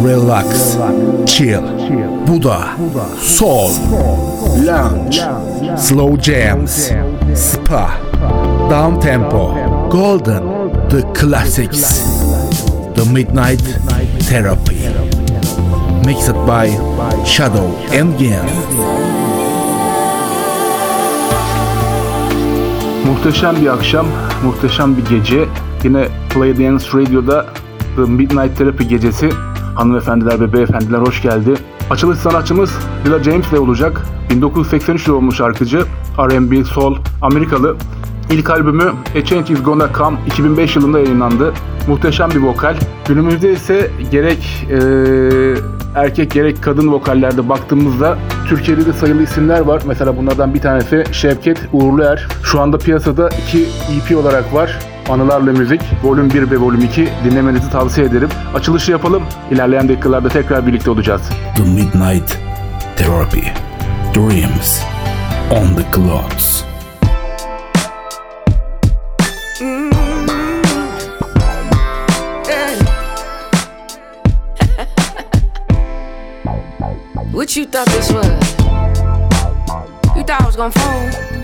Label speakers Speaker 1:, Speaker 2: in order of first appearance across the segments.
Speaker 1: relax, chill, Buddha, soul, lounge, slow jams, spa, down tempo, golden, the classics, the midnight therapy. Mixed by Shadow and Gen.
Speaker 2: Muhteşem bir akşam, muhteşem bir gece. Yine Play Dance Radio'da The Midnight Therapy gecesi. Hanımefendiler ve beyefendiler hoş geldi. Açılış sanatçımız Dilla James ile olacak. 1983 doğumlu şarkıcı, R&B, soul, Amerikalı. İlk albümü A Change Is Gonna Come 2005 yılında yayınlandı. Muhteşem bir vokal. Günümüzde ise gerek eee, erkek gerek kadın vokallerde baktığımızda Türkiye'de de sayılı isimler var. Mesela bunlardan bir tanesi Şevket Uğurluer. Şu anda piyasada iki EP olarak var. Anılarla Müzik, Volüm 1 ve Volüm 2 dinlemenizi tavsiye ederim. Açılışı yapalım. İlerleyen dakikalarda tekrar birlikte olacağız.
Speaker 1: The midnight therapy. Dreams on the clouds.
Speaker 3: What you thought this was? You thought I was gonna phone?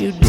Speaker 3: you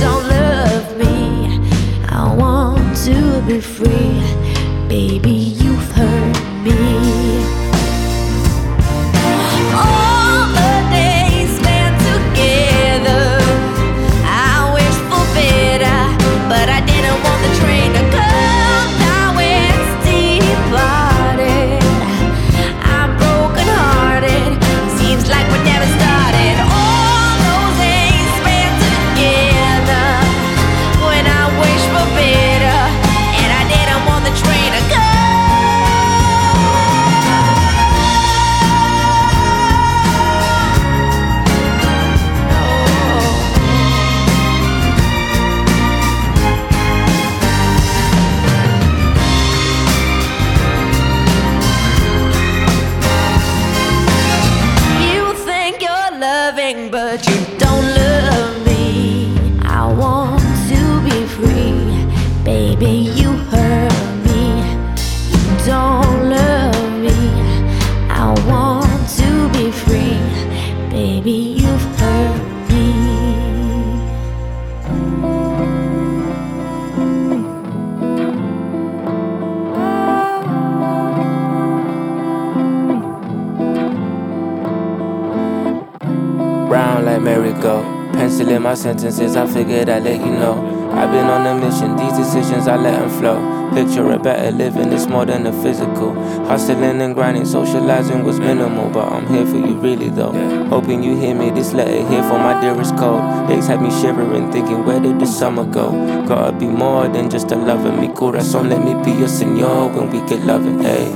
Speaker 4: sentences, I figured I'd let you know. I've been on a mission, these decisions I let them flow. Picture a better living, it's more than a physical. Hustling and grinding, socializing was minimal, but I'm here for you really though. Hoping you hear me, this letter here for my dearest cold. Days had me shivering, thinking where did the summer go? Gotta be more than just a lover. me corazón, let me be your señor when we get loving, hey.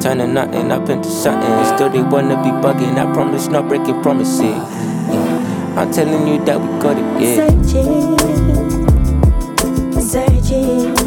Speaker 4: Turning nothing up into something. Still they wanna be bugging. I promise not breaking promises. I'm telling you that we got it, yeah.
Speaker 5: Searching, searching.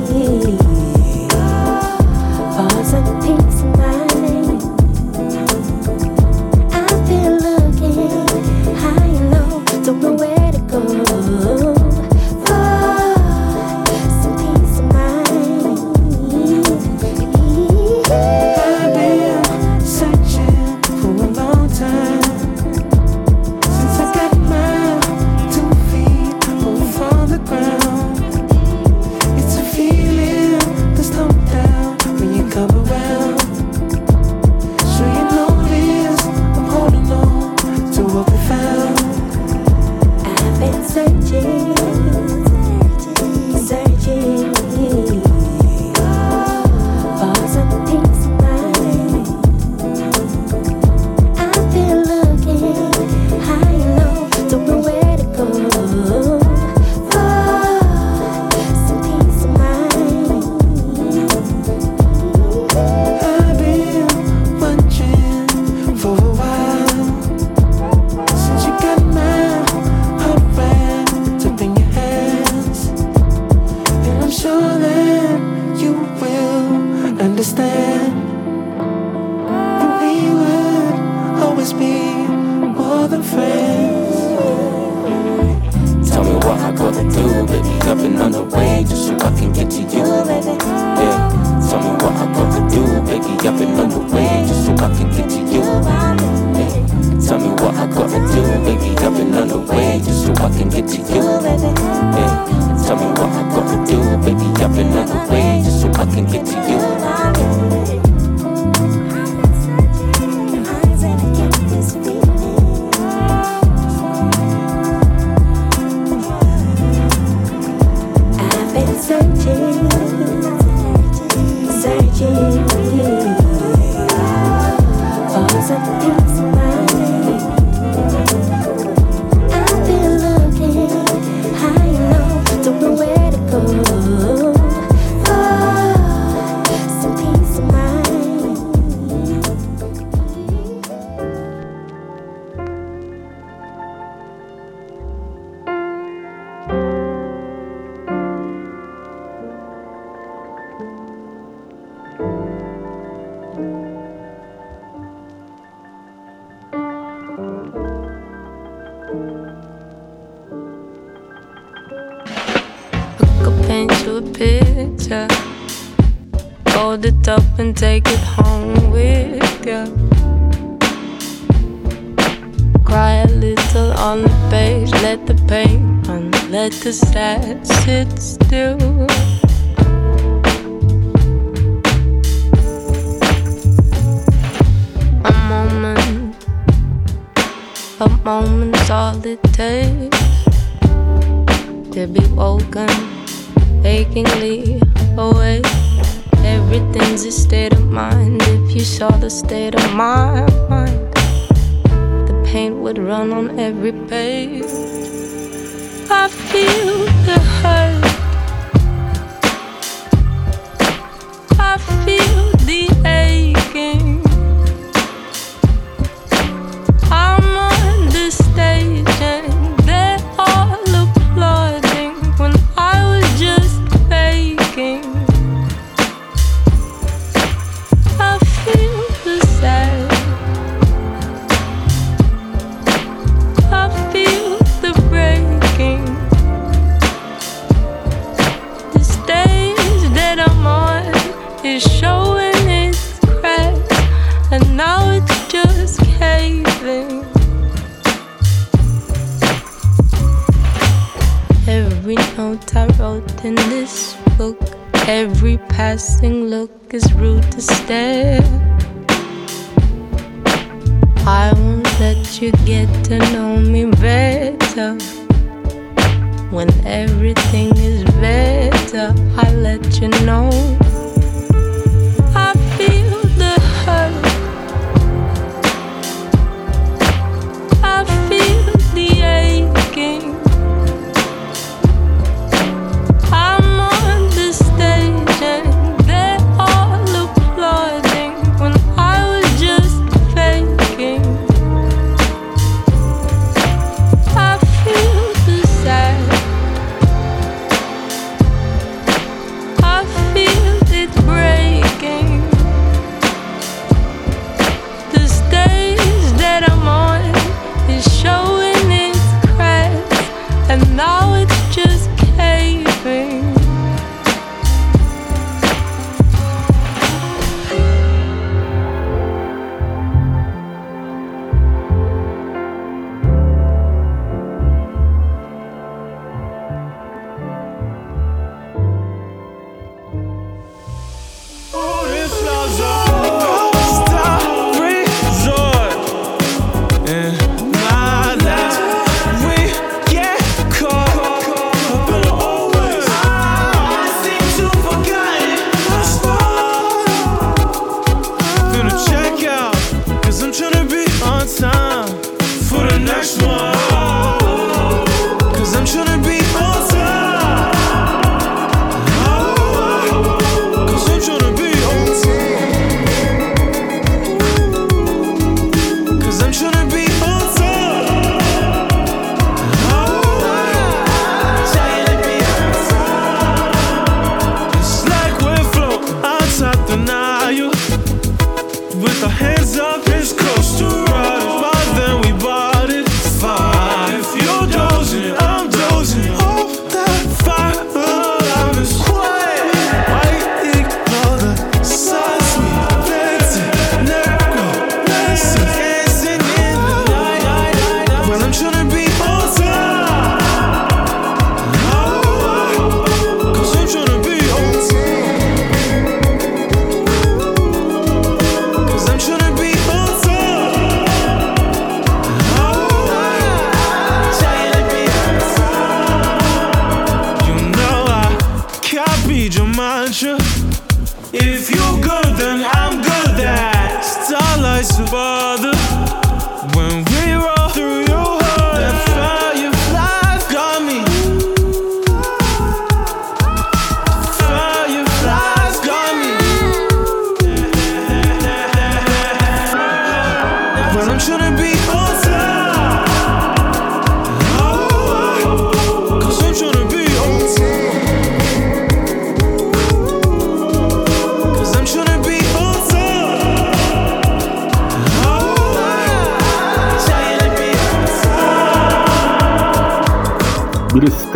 Speaker 6: Get to you. Yeah. Tell me what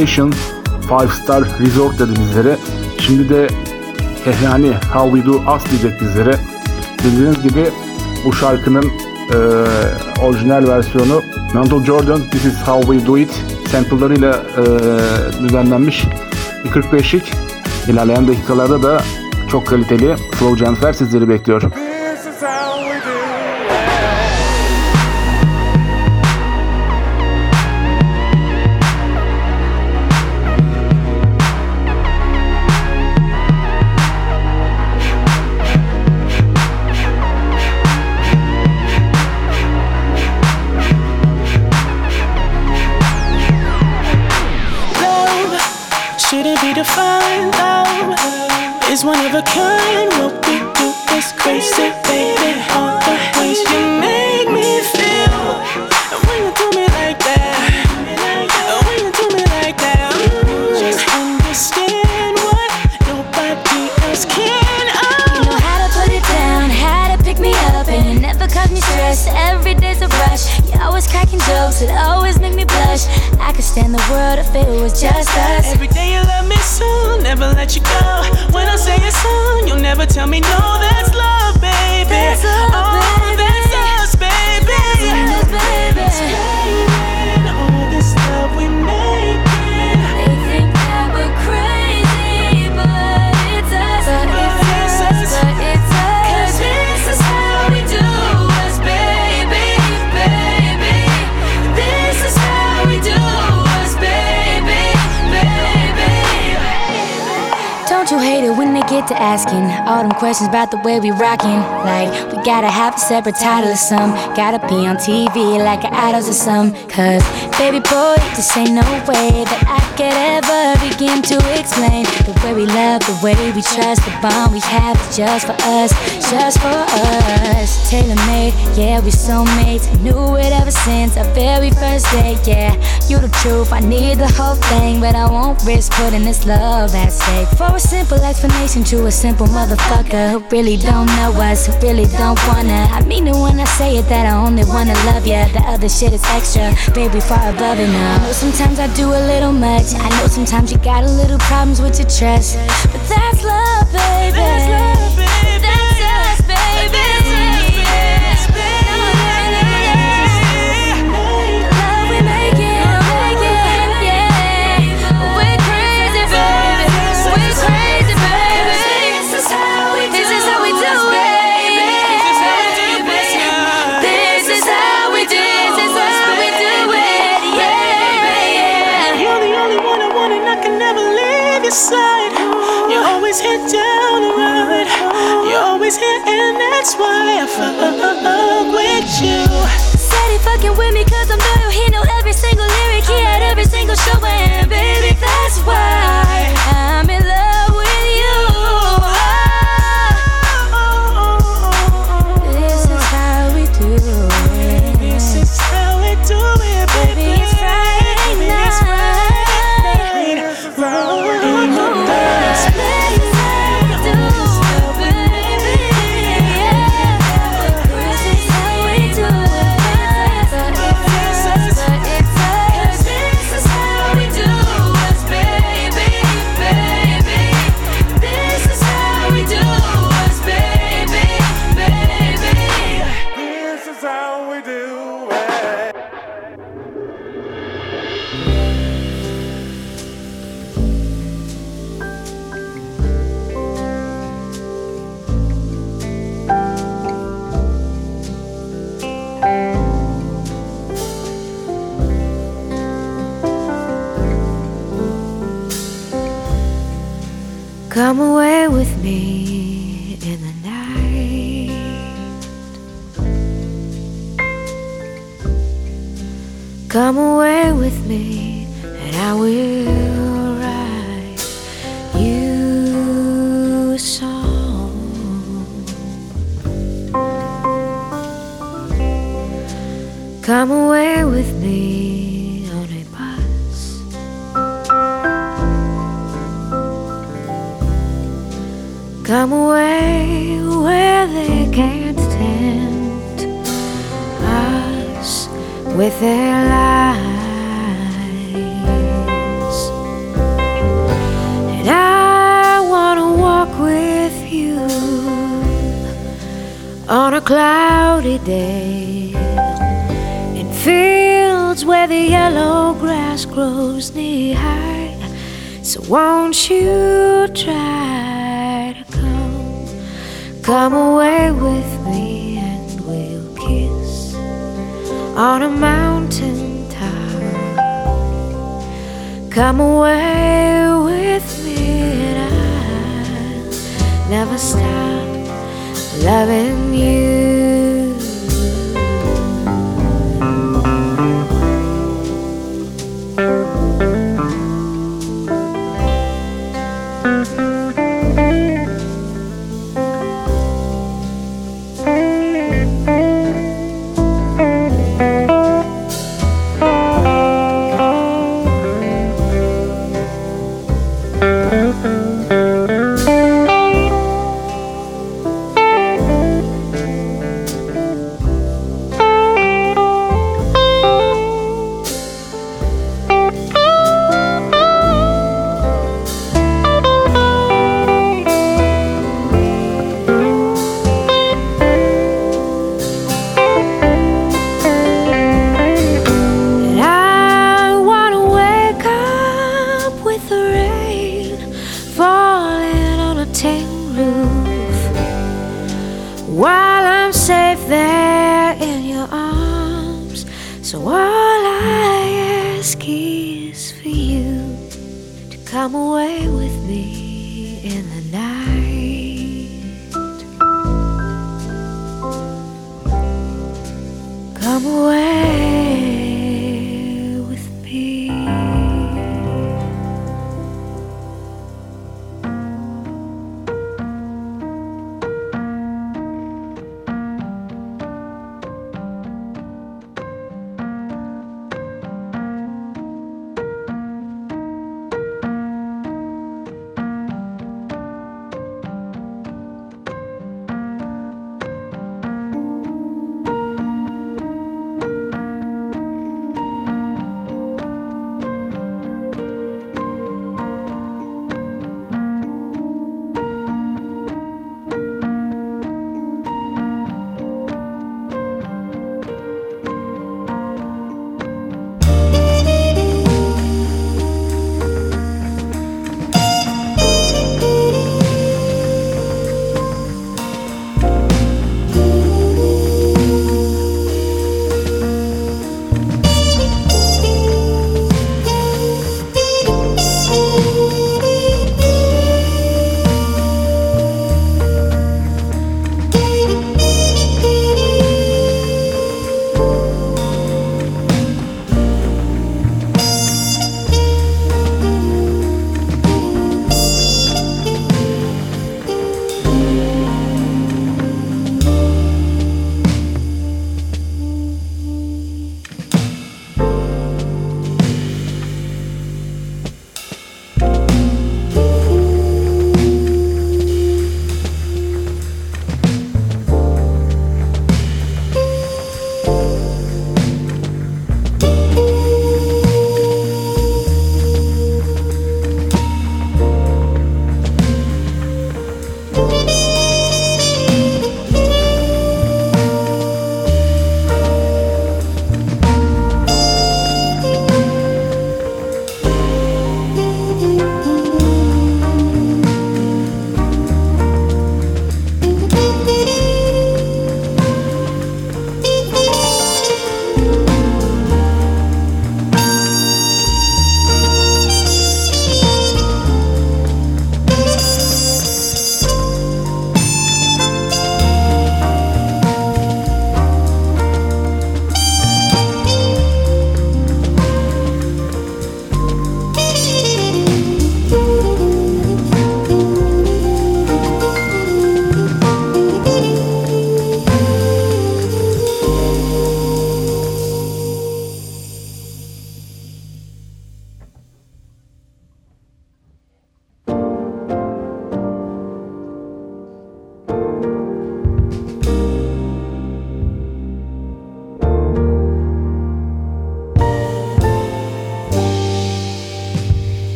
Speaker 7: Station 5 Star Resort dedi bizlere. Şimdi de Kehrani How We Do Us diyecek bizlere. Bildiğiniz gibi bu şarkının eee, orijinal versiyonu Nando Jordan This Is How We Do It sample'larıyla eee, düzenlenmiş bir 45'lik. İlerleyen dakikalarda da çok kaliteli Slow Jams'ler sizleri bekliyor.
Speaker 8: Questions about the way we rockin'? Like we gotta have a separate title or some, gotta be on TV like an idols or some. Cause baby boy, this ain't no way that I could ever begin to explain the way we love, the way we trust, the bond we have is just for us, just for us. Tailor made, yeah, we soulmates. Knew it ever since our very first day, yeah. You the truth, I need the whole thing, but I won't risk putting this love at stake. For a simple explanation to a simple motherfucker who really don't know us, who really don't wanna. I mean it when I say it that I only wanna love ya. The other shit is extra, baby, far above it now. I know sometimes I do a little much. I know sometimes you got a little problems with your trust, but that's
Speaker 9: that's why I fuck with you.
Speaker 8: Said he fucking with me cause I'm loyal. He know every single lyric. He had every single show.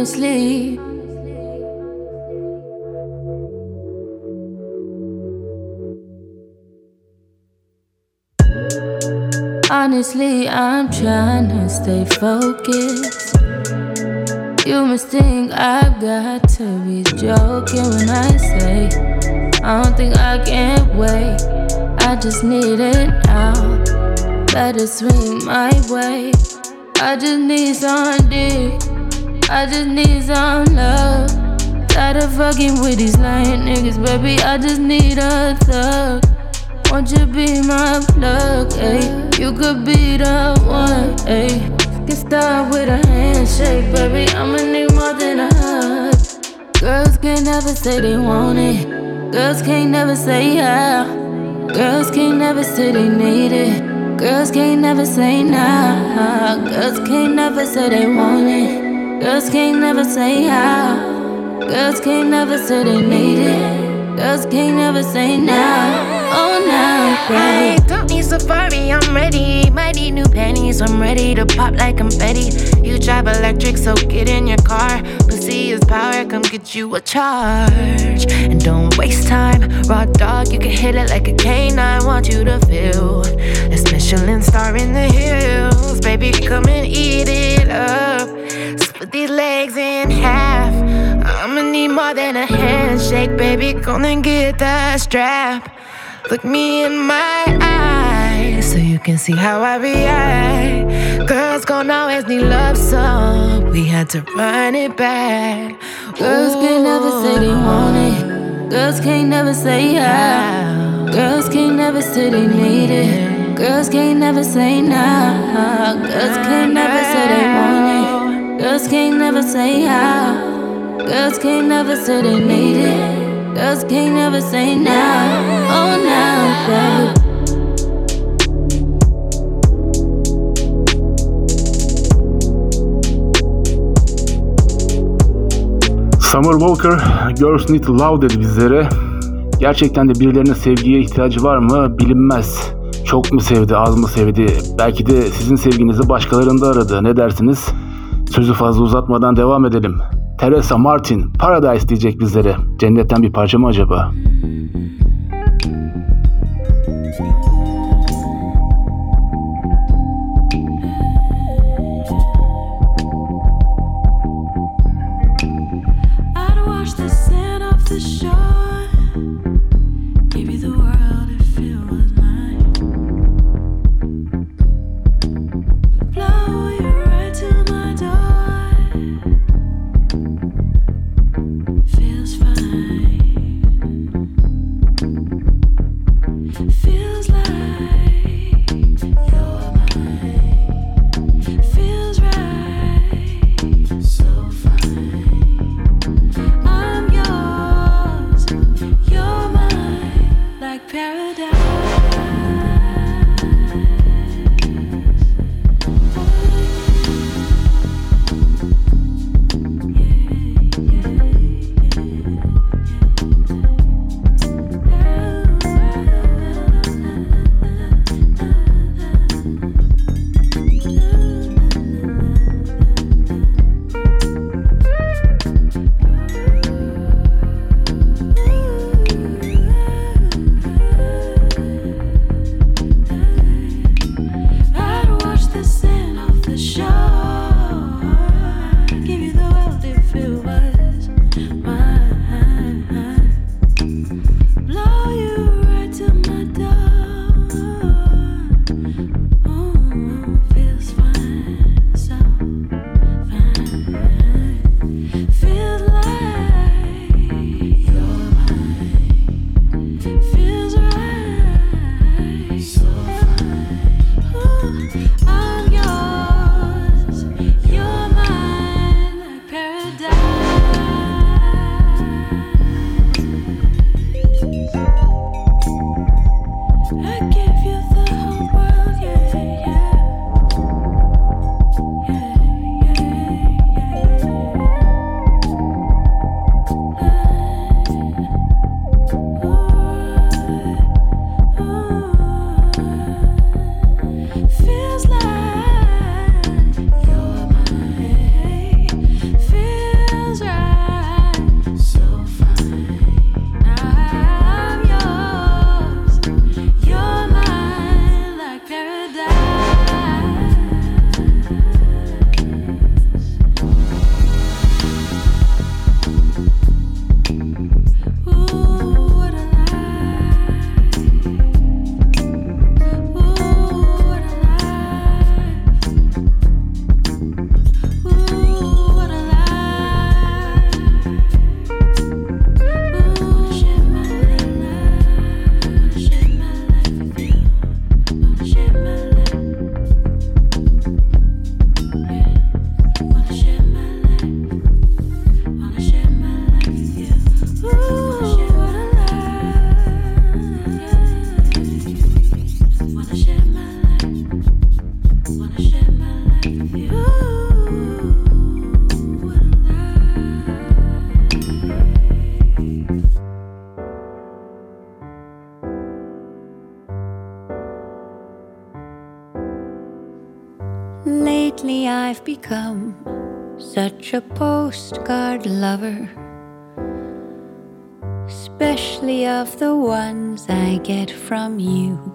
Speaker 6: Honestly, honestly, I'm trying to stay focused. You must think I've got to be joking when I say I don't think I can wait. I just need it now. Better swing my way. I just need some dick. I just need some love. Tired of fucking with these lying niggas, baby. I just need a thug. Won't you be my plug, ayy? You could be the one, ayy. Get started with a handshake, baby. I'ma need more than a hug. Girls can't never say they want it. Girls can't never say how. Girls can't never say they need it. Girls can't never say nah. Girls can't never say they want it. Girls can't never say how. Girls can't never say they need it. Girls can't never say now. Oh, nah,
Speaker 10: I don't need safari, I'm ready. Might need new panties, I'm ready to pop like confetti. You drive electric, so get in your car. Pussy is power, come get you a charge. And don't waste time, raw dog, you can hit it like a canine. Want you to feel this Michelin star in the hills. Baby, come and eat it up. With these legs in half, I'ma need more than a handshake, baby. Gonna get that strap. Look me in my eyes so you can see how I react. Girls gon' always need love, so we had to run it back.
Speaker 6: Girls Ooh. can never say they want it. Girls can't never say how. Girls can't never say they need it. Girls can't never say nah. Girls can't never say they want it. Girls can't never say how. Girls can't never say they made it. Girls can't never say now. Oh, now, girl.
Speaker 11: Summer Walker, Girls Need Love dedi bizlere. Gerçekten de birilerine sevgiye ihtiyacı var mı bilinmez. Çok mu sevdi, az mı sevdi? Belki de sizin sevginizi başkalarında aradı. Ne dersiniz? Sözü fazla uzatmadan devam edelim. Teresa Martin Paradise diyecek bizlere. Cennetten bir parça mı acaba?
Speaker 12: become such a postcard lover, especially of the ones I get from you.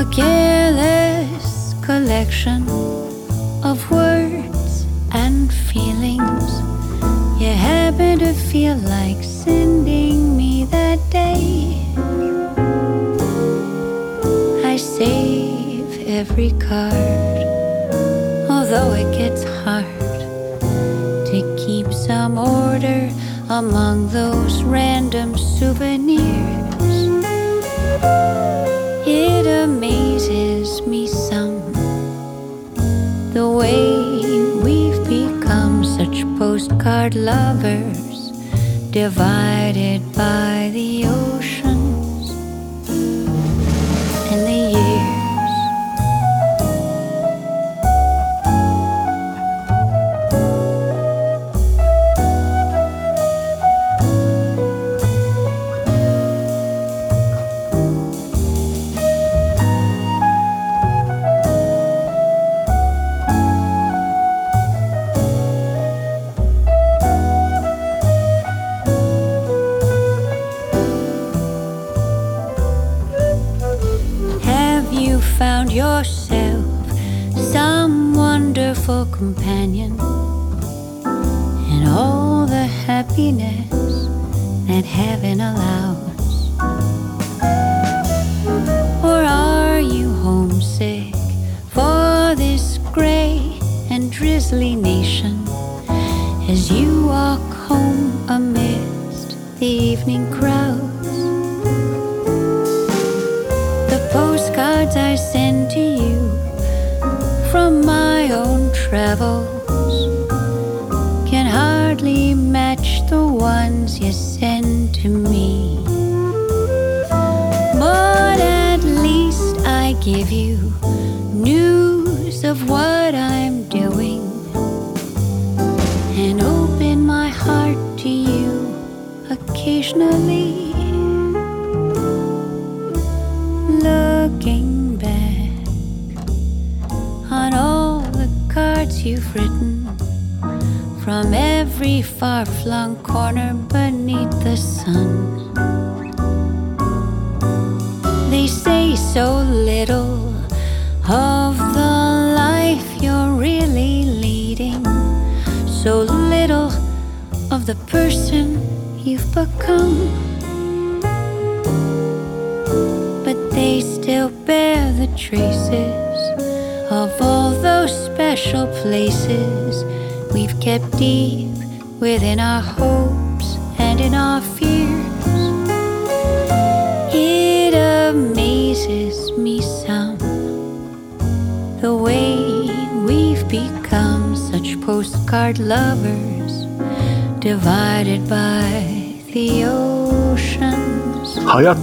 Speaker 12: A careless collection of words and feelings. You happen to feel like sending me that day. I save every card, although it gets hard to keep some order among those random souvenirs. It amazes me some. The way we've become such postcard lovers, divided by the oceans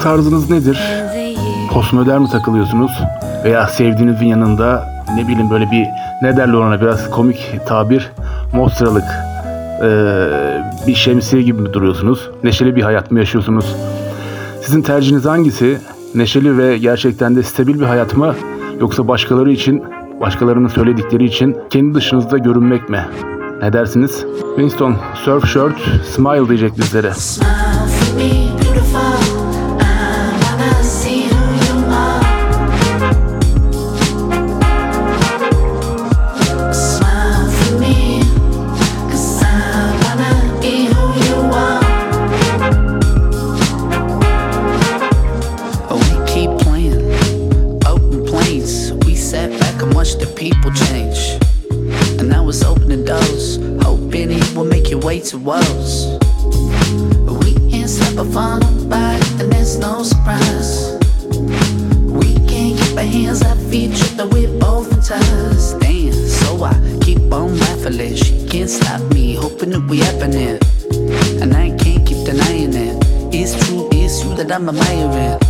Speaker 2: Tarzınız nedir? Postmodern mi takılıyorsunuz? Veya sevdiğinizin yanında ne bileyim böyle bir ne derler ona biraz komik tabir mostralık eee, bir şemsiye gibi mi duruyorsunuz? Neşeli bir hayat mı yaşıyorsunuz? Sizin tercihiniz hangisi? Neşeli ve gerçekten de stabil bir hayat mı? Yoksa başkaları için, başkalarının söyledikleri için kendi dışınızda görünmek mi? Ne dersiniz? Winston, surf shirt, smile diyecek bizlere.
Speaker 13: Smile
Speaker 11: watched the people change. And I was opening doors, hoping it would make your way to us. We ain't stop for nobody, and there's no surprise. We can't keep our hands off each other, we're both in ties. Damn, so I keep on laughing. She can't stop me, hoping that we happening. And I can't keep denying it. It's true, it's you that I'm admiring.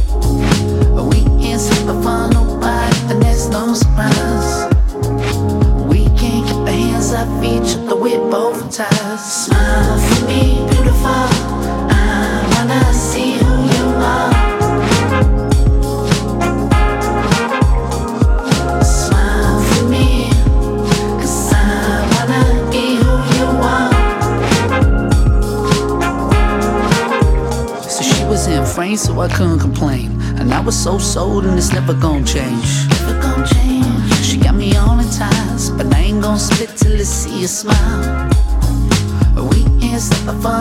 Speaker 11: I couldn't complain. And I was so sold, and it's never gonna change. Never gonna change. She got me all in ties, but I ain't gonna spit till I see a smile. We can't stop for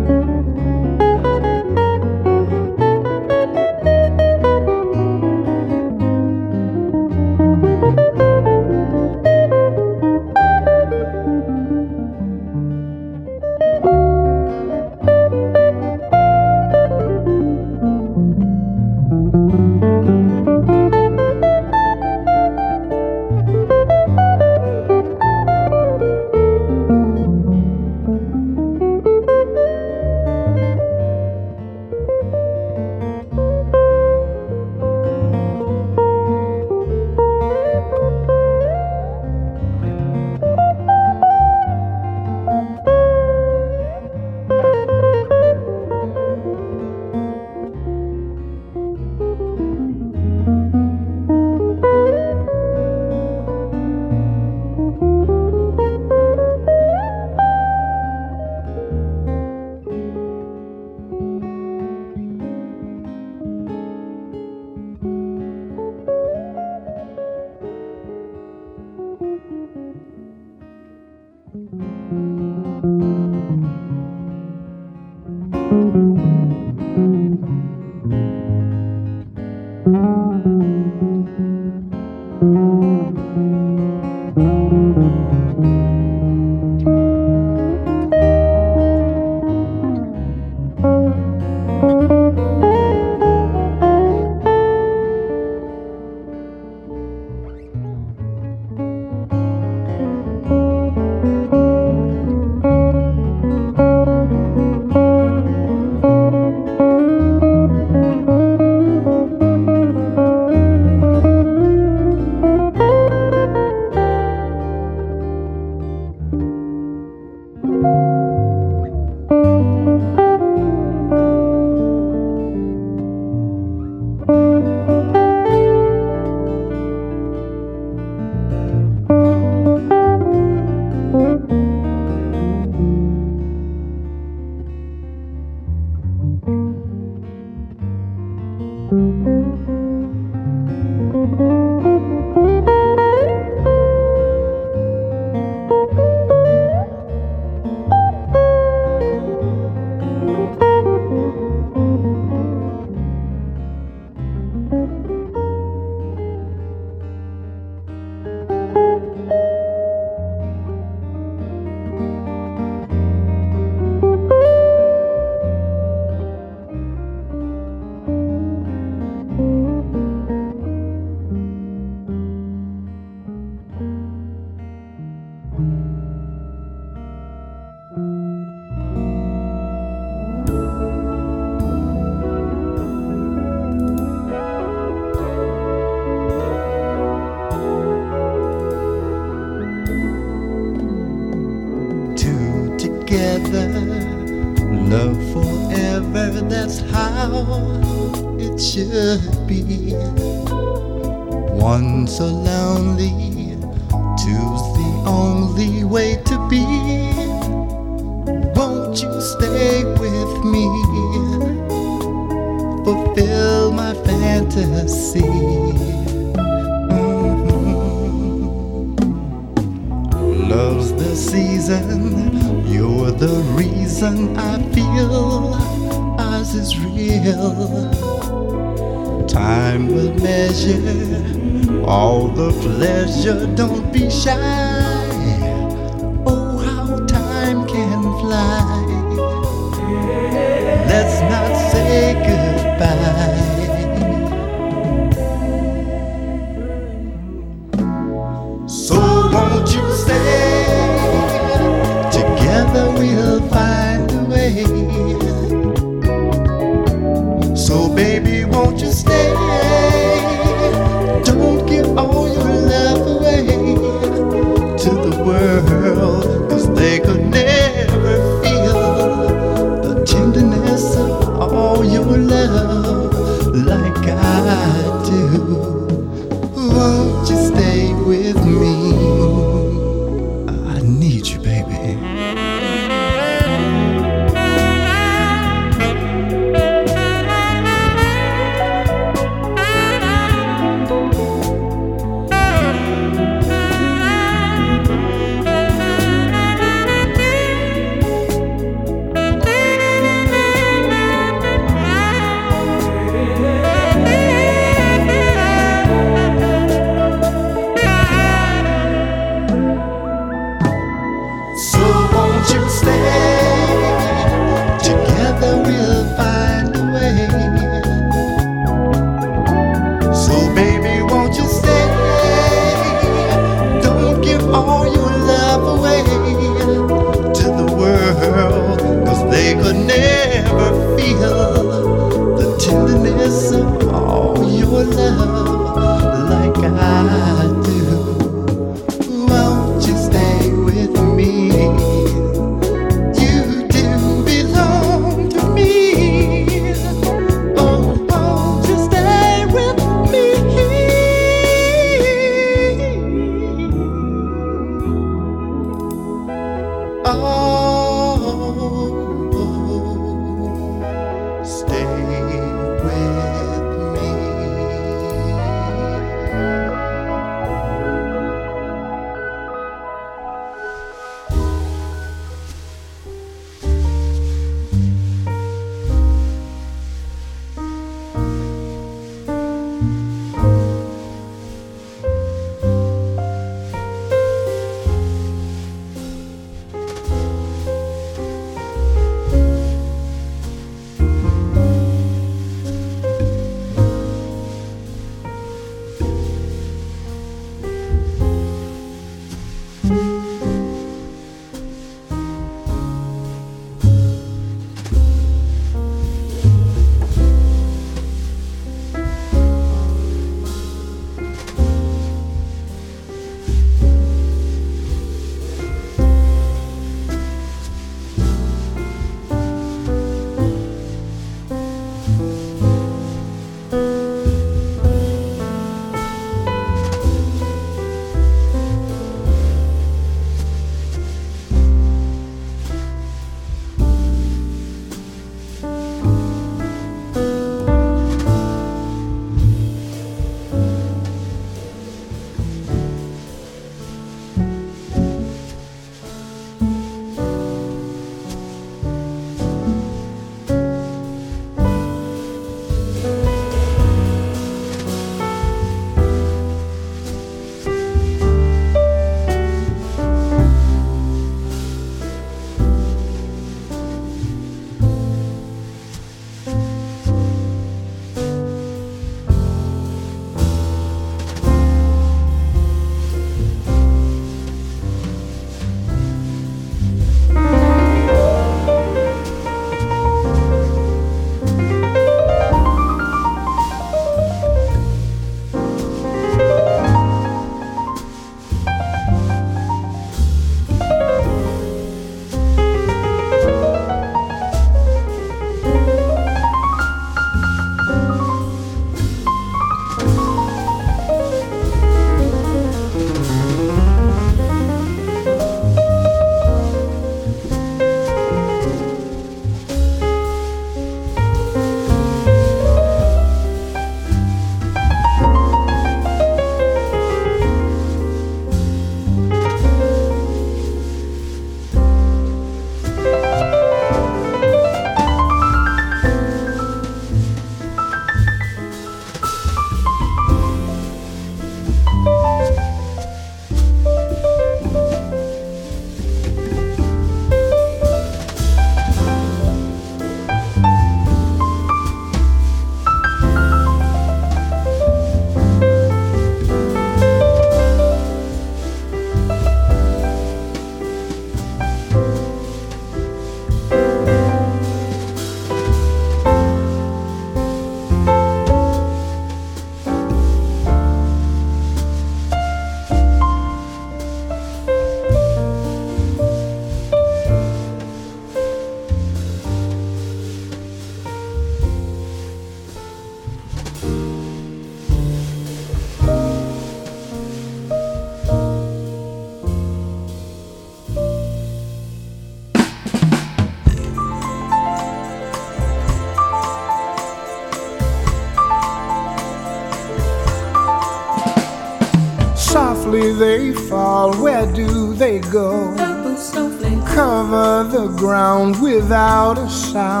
Speaker 8: without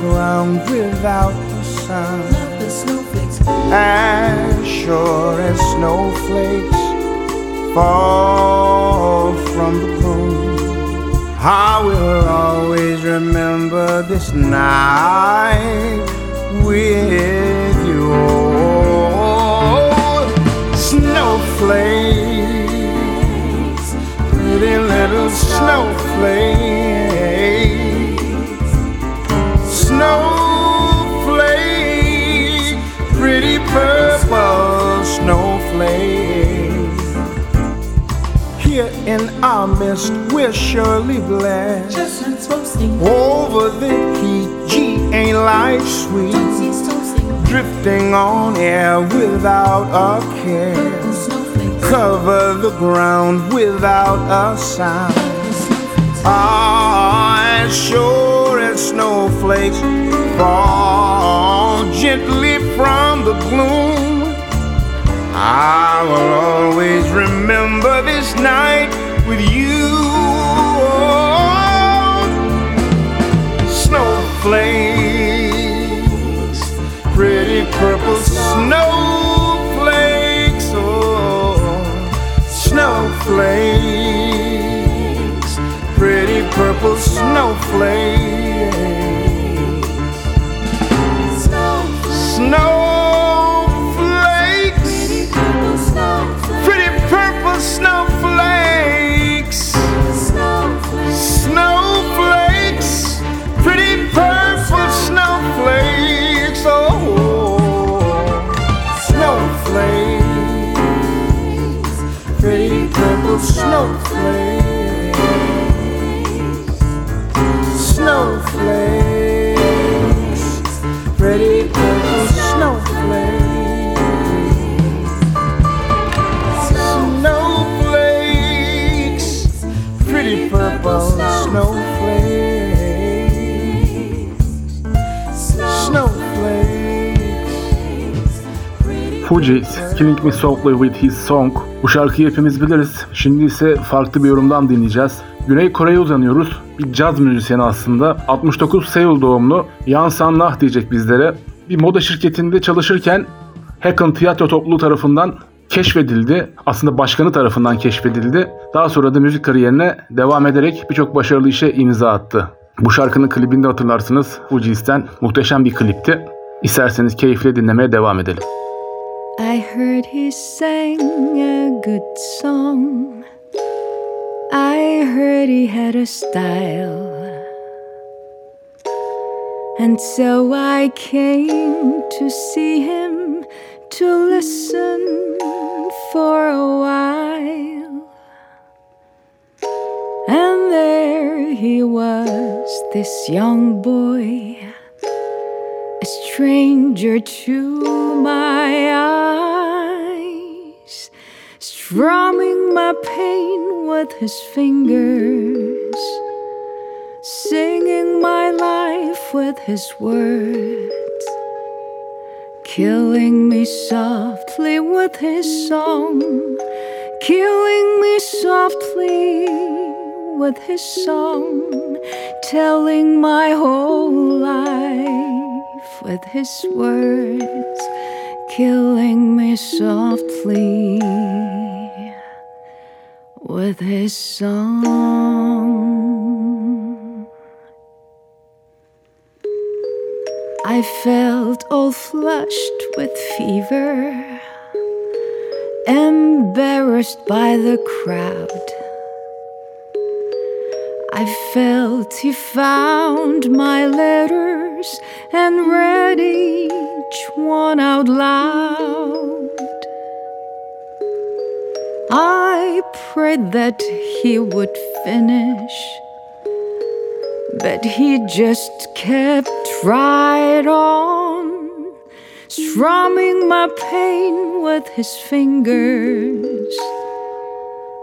Speaker 14: ground without a sound. As sure as snowflakes fall from the moon. I will always remember this night with you. Snowflakes, pretty little snowflakes. Snowflake, pretty purple snowflake. Here in our midst, we're surely blessed. Over the heat, gee, ain't life sweet? Drifting on air without a care. Cover the ground without a sound. Ah, sure snowflakes fall gently from the gloom. I will always remember this night with you. Snowflakes, pretty purple snowflakes, oh, snowflakes, purple snowflakes. Snowflakes,
Speaker 2: Fugees, Killing Me Softly With His Song. Bu şarkıyı hepimiz biliriz. Şimdi ise farklı bir yorumdan dinleyeceğiz. Güney Kore'ye uzanıyoruz. Bir caz müzisyeni aslında. 69 Seul doğumlu Yan San Nah diyecek bizlere. Bir moda şirketinde çalışırken Hacken Tiyatro Topluluğu tarafından keşfedildi. Aslında başkanı tarafından keşfedildi. Daha sonra da müzik kariyerine devam ederek birçok başarılı işe imza attı. Bu şarkının klibinde hatırlarsınız Fugees'ten muhteşem bir klipti. İsterseniz keyifle dinlemeye devam edelim.
Speaker 15: I heard he sang a good song. I heard he had a style. And so I came to see him to listen for a while. And there he was, this young boy a stranger to my eyes, strumming my pain with his fingers, singing my life with his words, killing me softly with his song, killing me softly with his song, telling my whole life with his words, killing me softly with his song. I felt all flushed with fever, embarrassed by the crowd. I felt he found my letters and read each one out loud. I prayed that he would finish, but he just kept right on, strumming my pain with his fingers,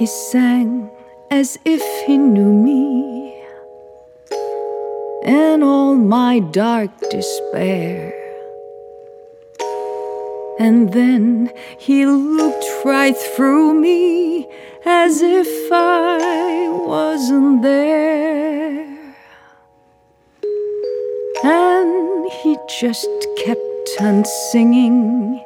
Speaker 15: He sang as if he knew me in all my dark despair. And then he looked right through me as if I wasn't there. And he just kept on singing,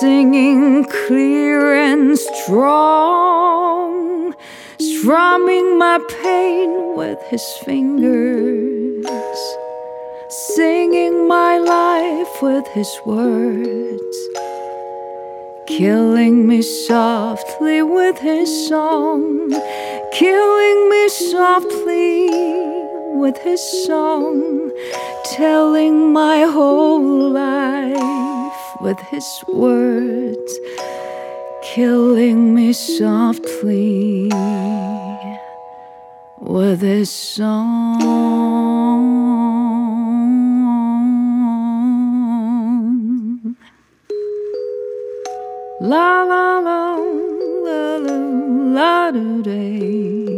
Speaker 15: singing clear and strong, strumming my pain with his fingers singing my life with his words, killing me softly with his song, killing me softly with his song, telling my whole life with his words, killing me softly with his song. La la la la la la do day.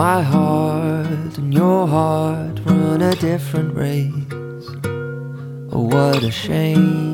Speaker 16: My heart and your heart run a different race. Oh, what a shame.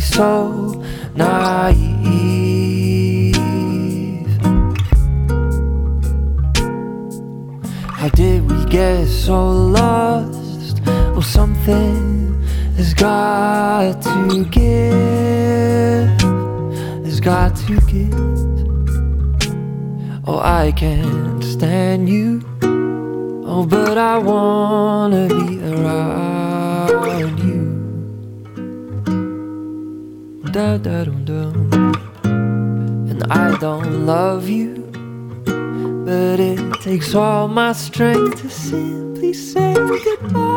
Speaker 16: So naive? How did we get so lost? Oh, something has got to give. Has got to give. Oh, I can't stand you. Oh, but I wanna be around Da da dum dum. And I don't love you, but it takes all my strength to simply say goodbye.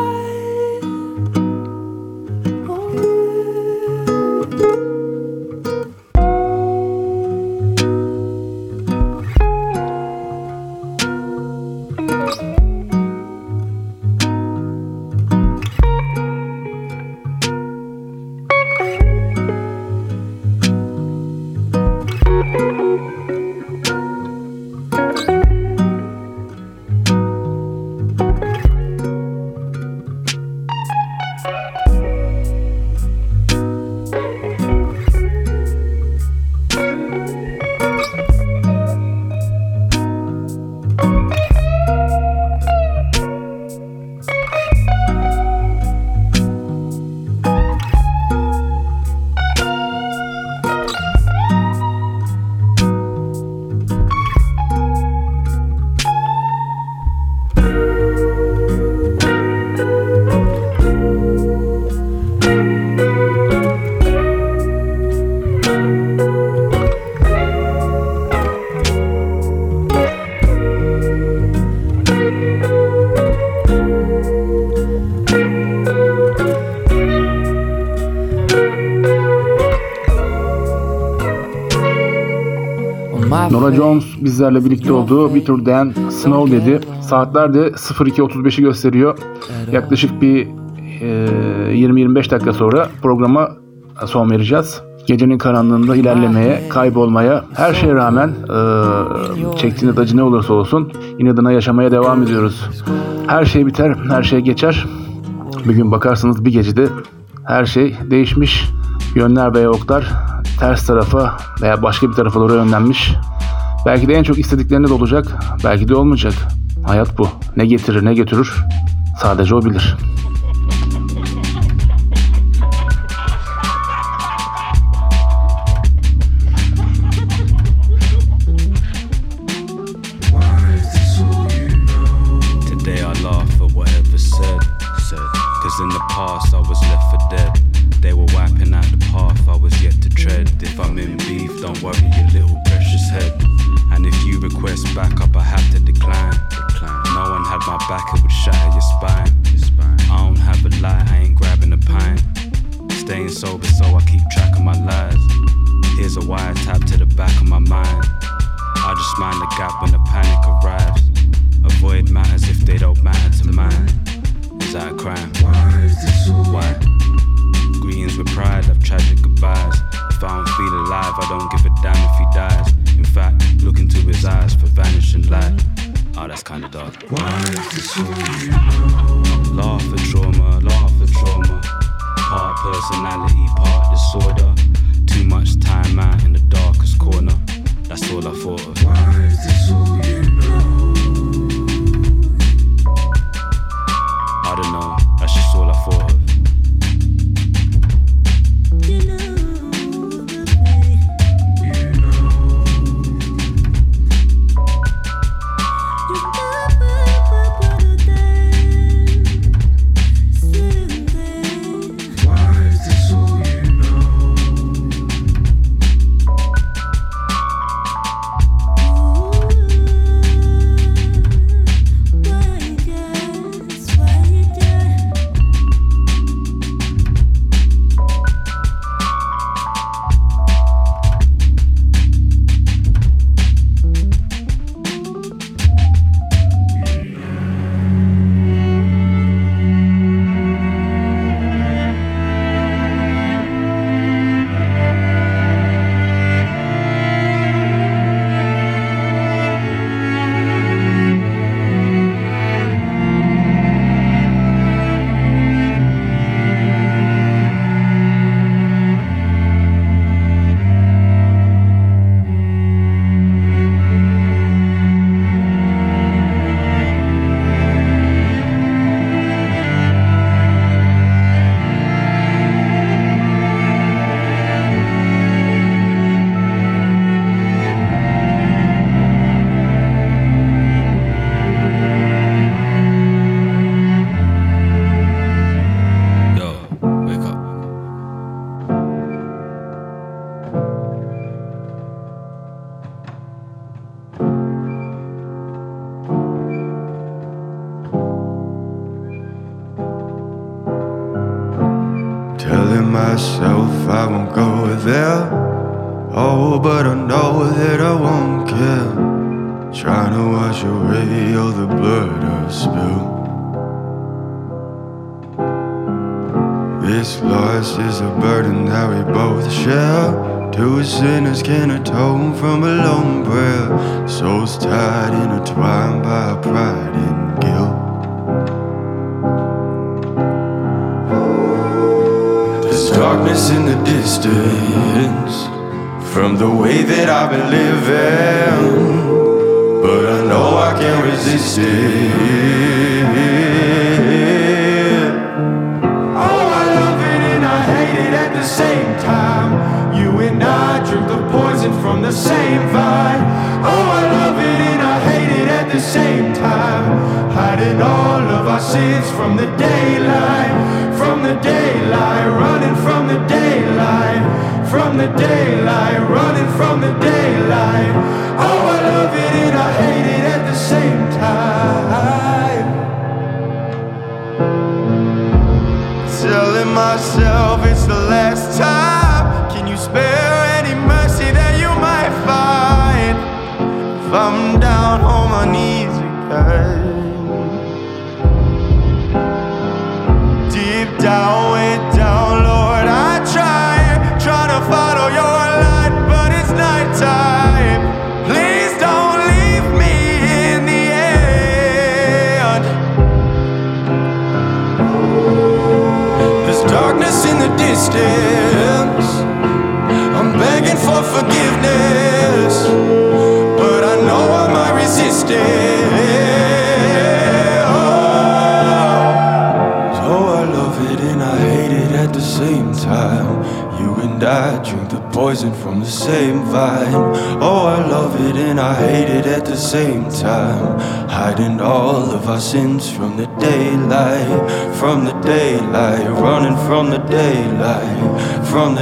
Speaker 17: bizlerle birlikte olduğu bir türden Snow dedi. Saatler de 02.35'i gösteriyor. Yaklaşık bir e, 20-25 dakika sonra programa son vereceğiz. Gecenin karanlığında ilerlemeye, kaybolmaya, her şeye rağmen e, çektiğiniz acı ne olursa olsun inadına yaşamaya devam ediyoruz. Her şey biter, her şey geçer. Bir gün bakarsınız bir gecede her şey değişmiş. Yönler veya oklar ters tarafa veya başka bir tarafa doğru yönlenmiş. Belki de en çok istedikleriniz olacak, belki de olmayacak. Hayat bu. Ne getirir ne götürür sadece o bilir.''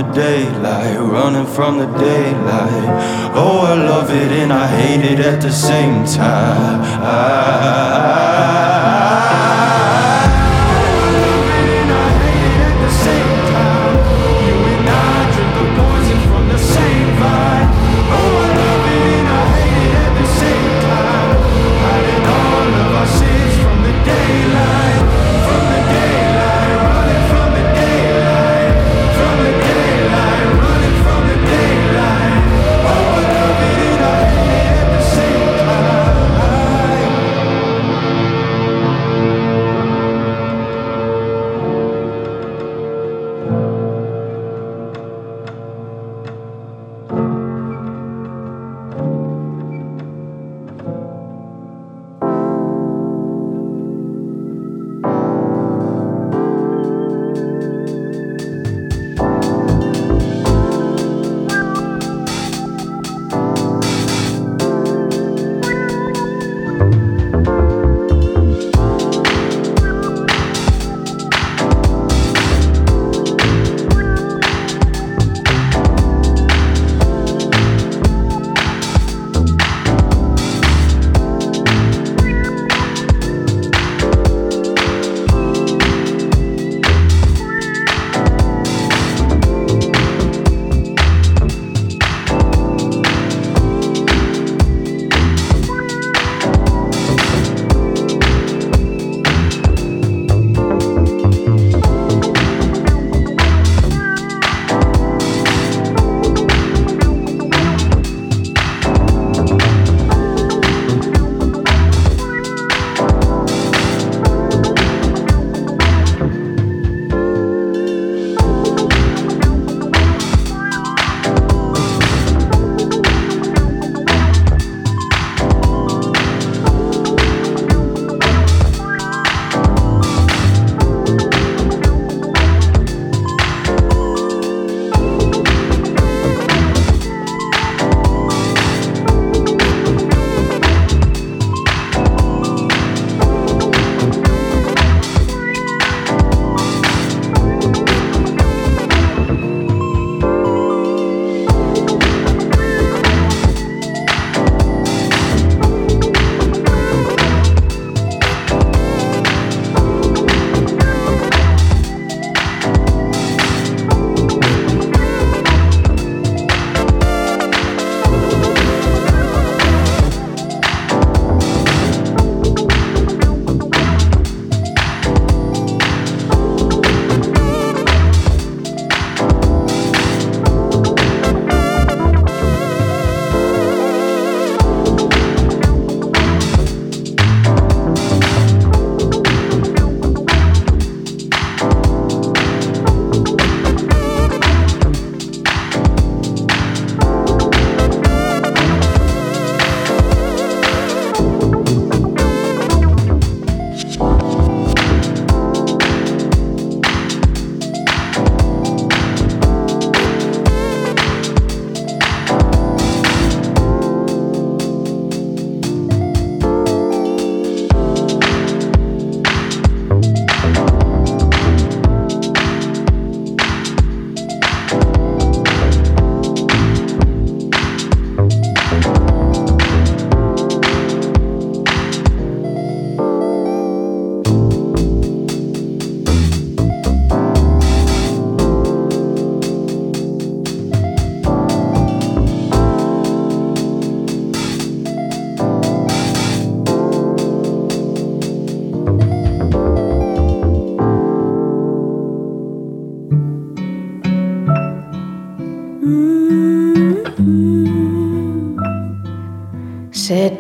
Speaker 18: the
Speaker 19: daylight, running from the daylight. Oh, I love it and I hate it at the same time.
Speaker 17: I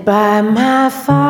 Speaker 10: by my
Speaker 20: father.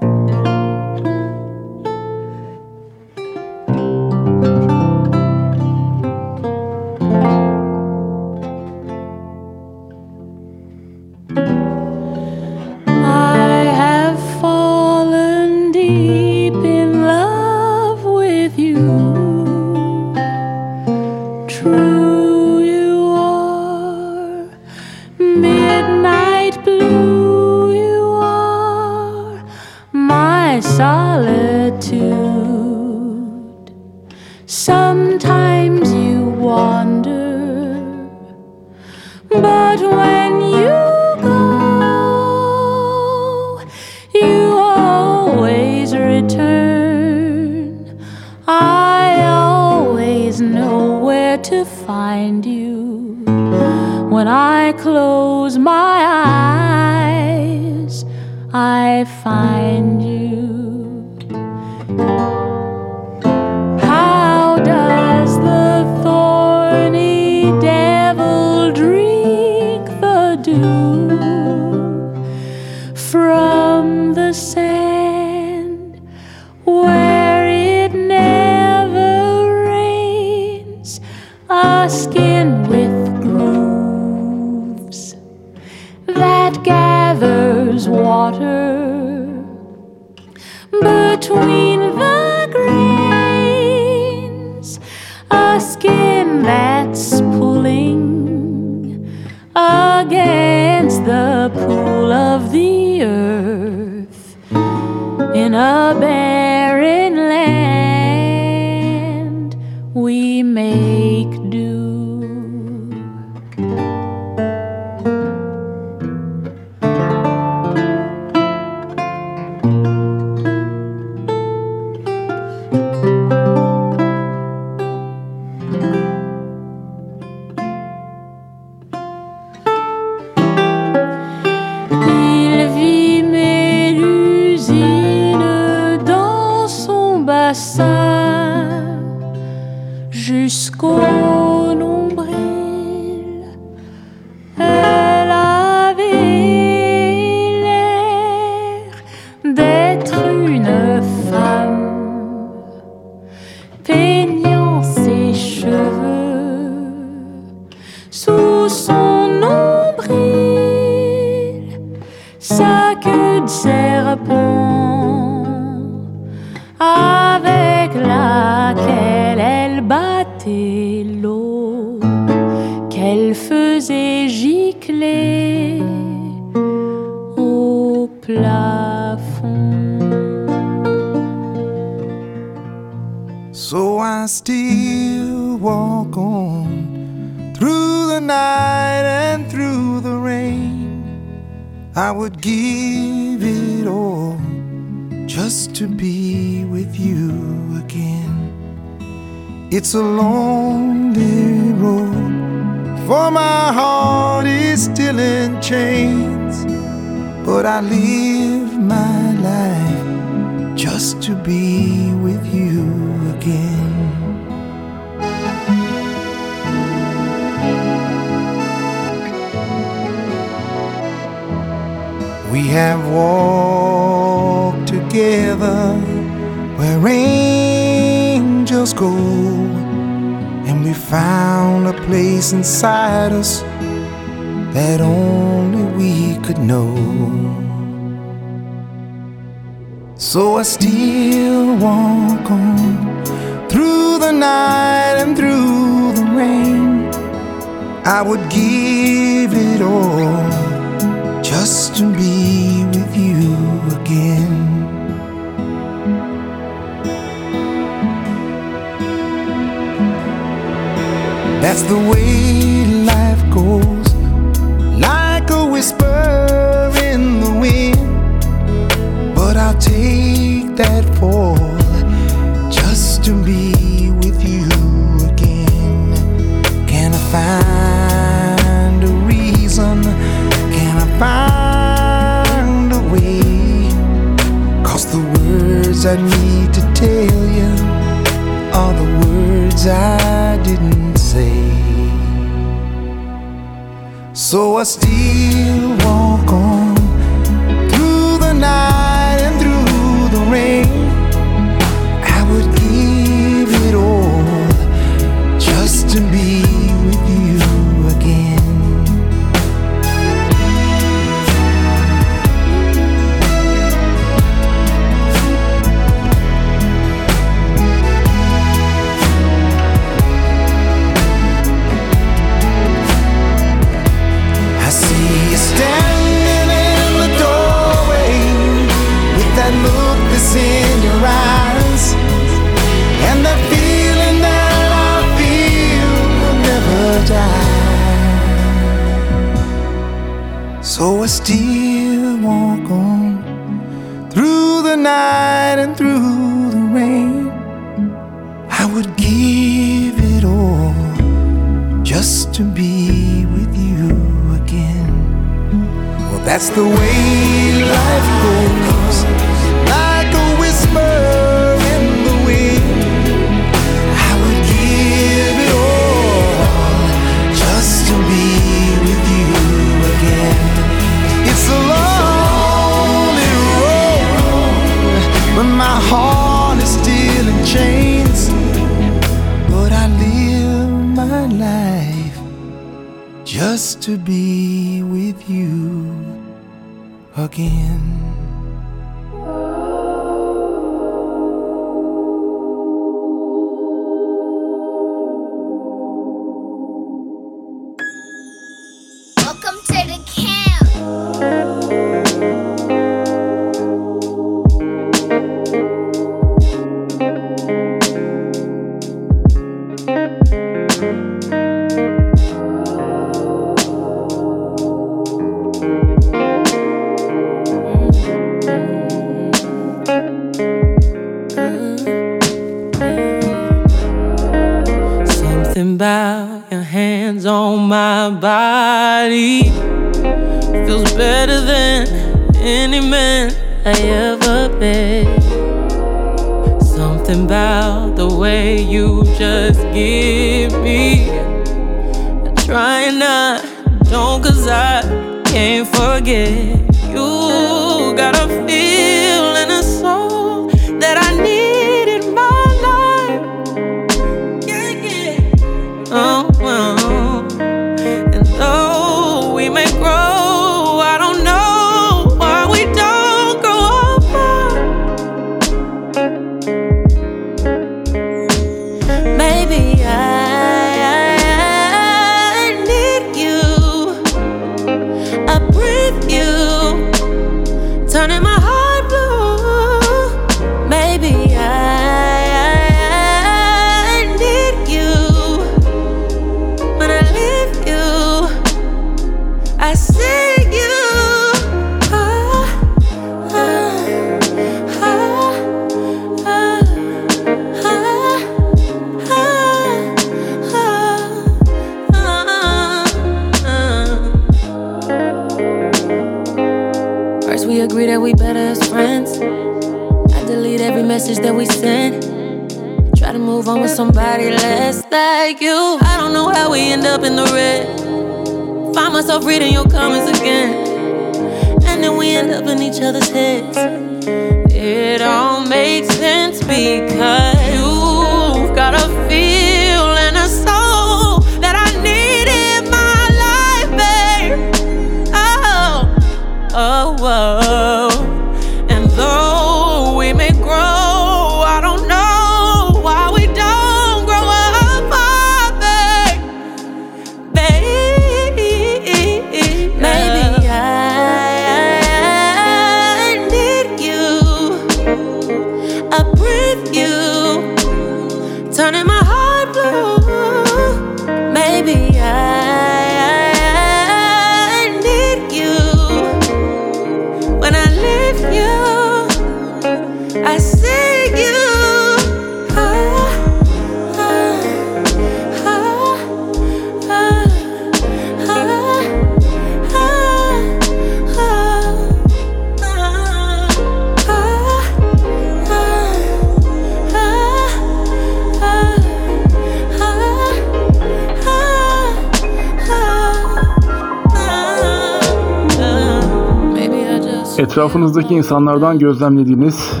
Speaker 2: Etrafınızdaki insanlardan gözlemlediğiniz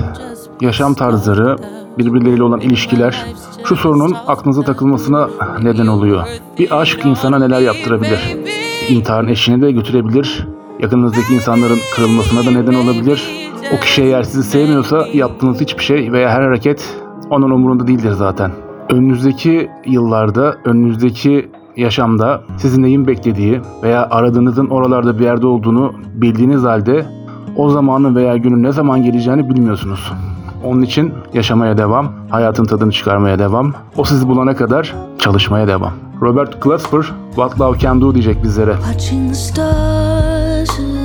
Speaker 2: yaşam tarzları, birbirleriyle olan ilişkiler şu sorunun aklınıza takılmasına neden oluyor. Bir aşk insana neler yaptırabilir? İntiharın eşiğine de götürebilir. Yakınınızdaki insanların kırılmasına da neden olabilir. O kişi eğer sizi sevmiyorsa yaptığınız hiçbir şey veya her hareket onun umurunda değildir zaten. Önünüzdeki yıllarda, önünüzdeki yaşamda sizin neyin beklediği veya aradığınızın oralarda bir yerde olduğunu bildiğiniz halde o zamanın veya günün ne zaman geleceğini bilmiyorsunuz. Onun için yaşamaya devam, hayatın tadını çıkarmaya devam, o sizi bulana kadar çalışmaya devam. Robert Glasper, What Love Can Do diyecek bizlere.
Speaker 11: Watching the stars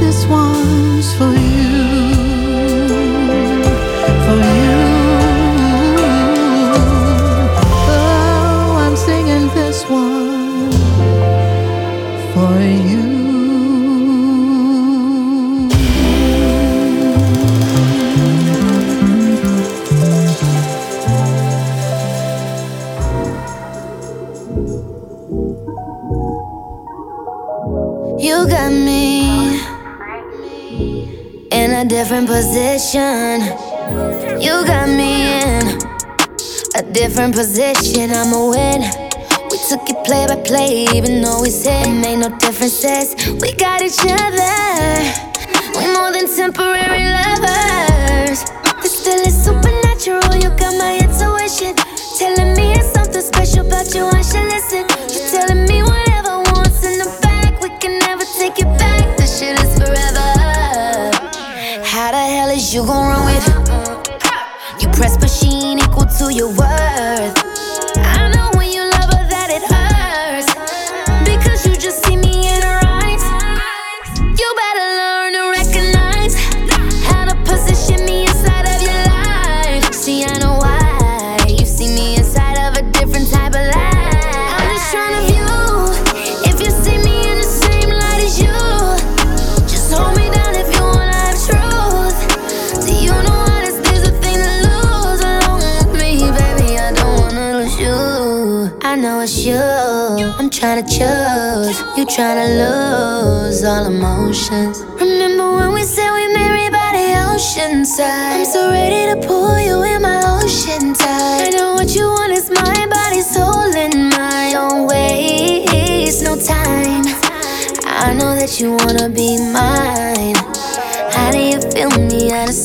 Speaker 7: this
Speaker 21: one's for you. position, I'm a
Speaker 22: winner. We took it play by play, even though we said it made no differences. We got each other. We're more than temporary lovers. This feeling's supernatural. You got my intuition, telling me it's something special about you. I should. shows you tryna lose all emotions. Remember when we said we married by the ocean side? I'm so ready to pull you in my ocean tide. I know what you want is my body, soul, and mind. Don't waste no time. I know that you wanna be mine. How do you feel me? I just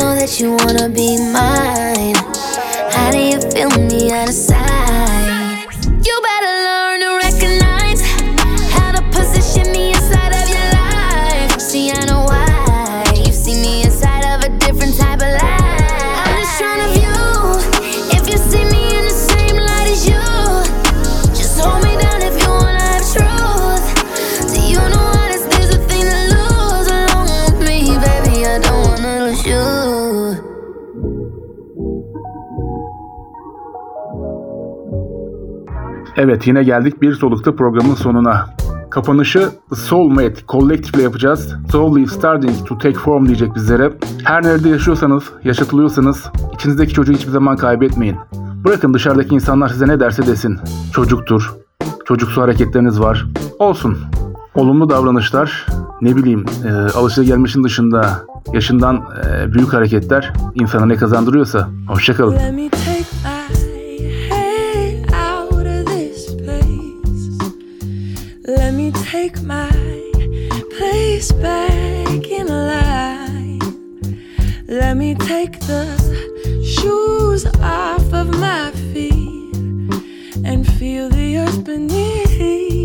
Speaker 22: know
Speaker 21: that you
Speaker 22: wanna be mine. How do you feel me out of sight?
Speaker 2: Evet yine geldik bir solukta programın sonuna. Kapanışı Soulmate Collective ile yapacağız. Soul is starting to take form diyecek bizlere. Her nerede yaşıyorsanız, yaşatılıyorsanız içinizdeki çocuğu hiçbir zaman kaybetmeyin. Bırakın dışarıdaki insanlar size ne derse desin. Çocuktur, çocuksu hareketleriniz var. Olsun. Olumlu davranışlar, ne bileyim e, alışılagelmişin dışında yaşından e, büyük hareketler insana ne kazandırıyorsa. Hoşçakalın.
Speaker 20: Take my place back in line. Let me take the shoes off of my feet and feel the earth beneath.